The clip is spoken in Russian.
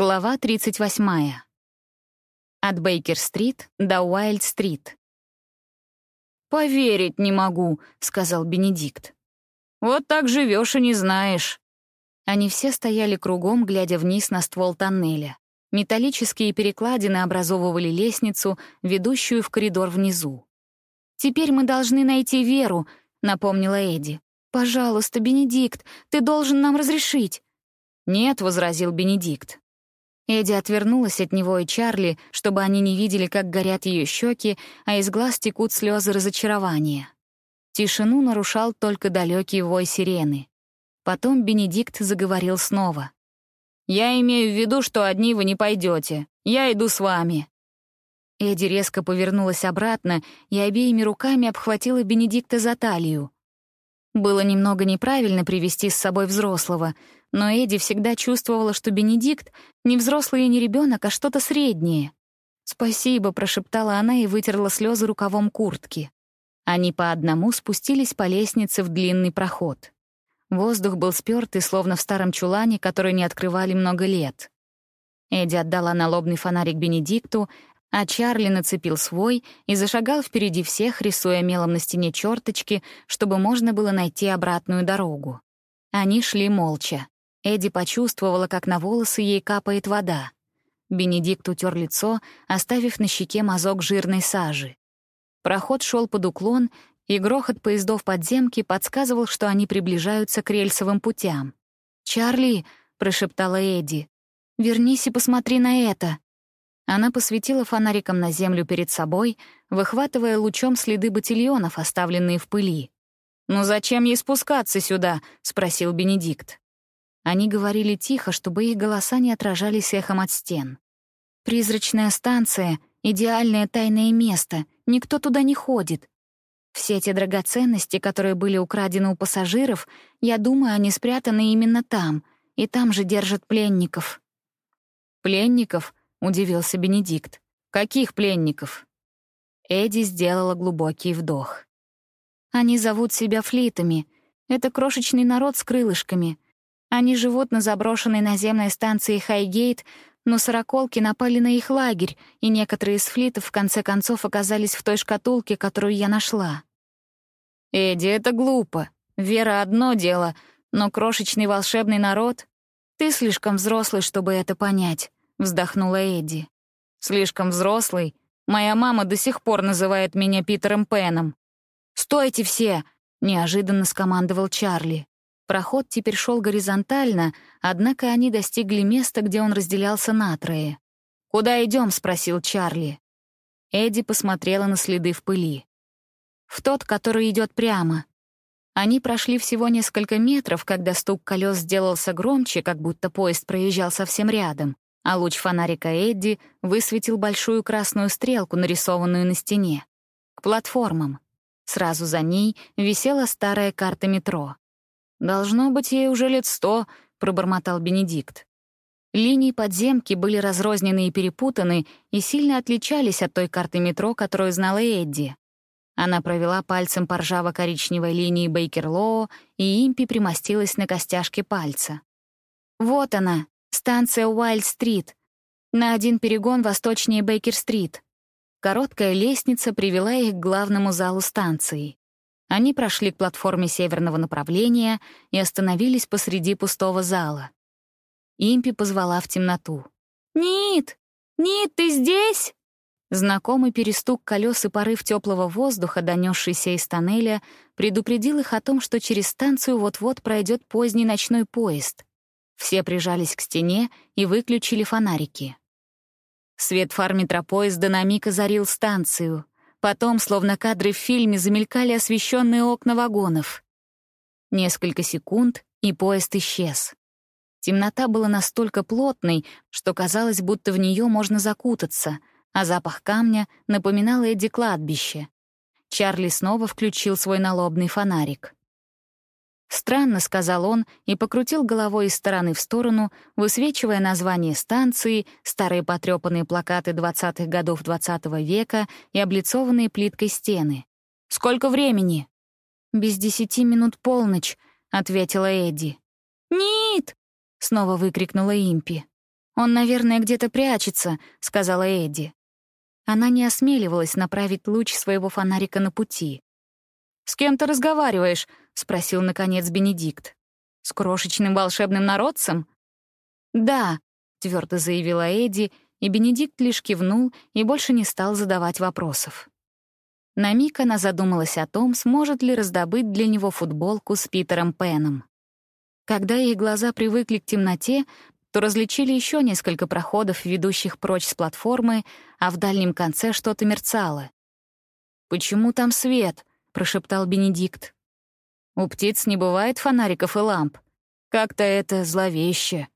Глава 38. От Бейкер-стрит до Уайльд-стрит. «Поверить не могу», — сказал Бенедикт. «Вот так живешь и не знаешь». Они все стояли кругом, глядя вниз на ствол тоннеля. Металлические перекладины образовывали лестницу, ведущую в коридор внизу. «Теперь мы должны найти Веру», — напомнила Эдди. «Пожалуйста, Бенедикт, ты должен нам разрешить». «Нет», — возразил Бенедикт. Эдди отвернулась от него и Чарли, чтобы они не видели, как горят ее щеки, а из глаз текут слезы разочарования. Тишину нарушал только далекий вой сирены. Потом Бенедикт заговорил снова. «Я имею в виду, что одни вы не пойдете. Я иду с вами». Эдди резко повернулась обратно и обеими руками обхватила Бенедикта за талию. Было немного неправильно привести с собой взрослого, но Эдди всегда чувствовала, что Бенедикт — не взрослый и не ребенок, а что-то среднее. «Спасибо», — прошептала она и вытерла слезы рукавом куртки. Они по одному спустились по лестнице в длинный проход. Воздух был спёртый, словно в старом чулане, который не открывали много лет. Эдди отдала налобный фонарик Бенедикту, а Чарли нацепил свой и зашагал впереди всех, рисуя мелом на стене черточки, чтобы можно было найти обратную дорогу. Они шли молча. Эдди почувствовала, как на волосы ей капает вода. Бенедикт утер лицо, оставив на щеке мазок жирной сажи. Проход шел под уклон, и грохот поездов подземки подсказывал, что они приближаются к рельсовым путям. «Чарли», — прошептала Эдди, — «вернись и посмотри на это». Она посветила фонариком на землю перед собой, выхватывая лучом следы ботильонов, оставленные в пыли. «Ну зачем ей спускаться сюда?» — спросил Бенедикт. Они говорили тихо, чтобы их голоса не отражались эхом от стен. «Призрачная станция — идеальное тайное место, никто туда не ходит. Все те драгоценности, которые были украдены у пассажиров, я думаю, они спрятаны именно там, и там же держат пленников». «Пленников?» — удивился Бенедикт. «Каких пленников?» Эдди сделала глубокий вдох. «Они зовут себя флитами. Это крошечный народ с крылышками. Они живут на заброшенной наземной станции Хайгейт, но сороколки напали на их лагерь, и некоторые из флитов в конце концов оказались в той шкатулке, которую я нашла». «Эдди, это глупо. Вера — одно дело, но крошечный волшебный народ...» «Ты слишком взрослый, чтобы это понять», — вздохнула Эдди. «Слишком взрослый? Моя мама до сих пор называет меня Питером Пеном». «Стойте все!» — неожиданно скомандовал Чарли. Проход теперь шел горизонтально, однако они достигли места, где он разделялся на трое. «Куда идем? спросил Чарли. Эдди посмотрела на следы в пыли. «В тот, который идет прямо». Они прошли всего несколько метров, когда стук колес сделался громче, как будто поезд проезжал совсем рядом а луч фонарика Эдди высветил большую красную стрелку, нарисованную на стене. К платформам. Сразу за ней висела старая карта метро. «Должно быть, ей уже лет сто», — пробормотал Бенедикт. Линии подземки были разрознены и перепутаны и сильно отличались от той карты метро, которую знала Эдди. Она провела пальцем по ржаво-коричневой линии Бейкерлоо, и импи примостилась на костяшке пальца. «Вот она, Станция Уайльд-стрит. На один перегон восточнее Бейкер-стрит. Короткая лестница привела их к главному залу станции. Они прошли к платформе северного направления и остановились посреди пустого зала. Импи позвала в темноту. «Нит! Нит, ты здесь?» Знакомый перестук колес и порыв теплого воздуха, донесшийся из тоннеля, предупредил их о том, что через станцию вот-вот пройдет поздний ночной поезд. Все прижались к стене и выключили фонарики. Свет фар метропоезда на миг озарил станцию. Потом, словно кадры в фильме, замелькали освещенные окна вагонов. Несколько секунд, и поезд исчез. Темнота была настолько плотной, что казалось, будто в нее можно закутаться, а запах камня напоминал Эдди кладбище. Чарли снова включил свой налобный фонарик. «Странно», — сказал он и покрутил головой из стороны в сторону, высвечивая название станции, старые потрёпанные плакаты 20-х годов XX -го века и облицованные плиткой стены. «Сколько времени?» «Без десяти минут полночь», — ответила Эдди. «Нит!» — снова выкрикнула Импи. «Он, наверное, где-то прячется», — сказала Эдди. Она не осмеливалась направить луч своего фонарика на пути. «С кем ты разговариваешь?» — спросил, наконец, Бенедикт. «С крошечным волшебным народцем?» «Да», — твердо заявила Эдди, и Бенедикт лишь кивнул и больше не стал задавать вопросов. На миг она задумалась о том, сможет ли раздобыть для него футболку с Питером Пеном. Когда ей глаза привыкли к темноте, то различили еще несколько проходов, ведущих прочь с платформы, а в дальнем конце что-то мерцало. «Почему там свет?» — прошептал Бенедикт. «У птиц не бывает фонариков и ламп. Как-то это зловеще».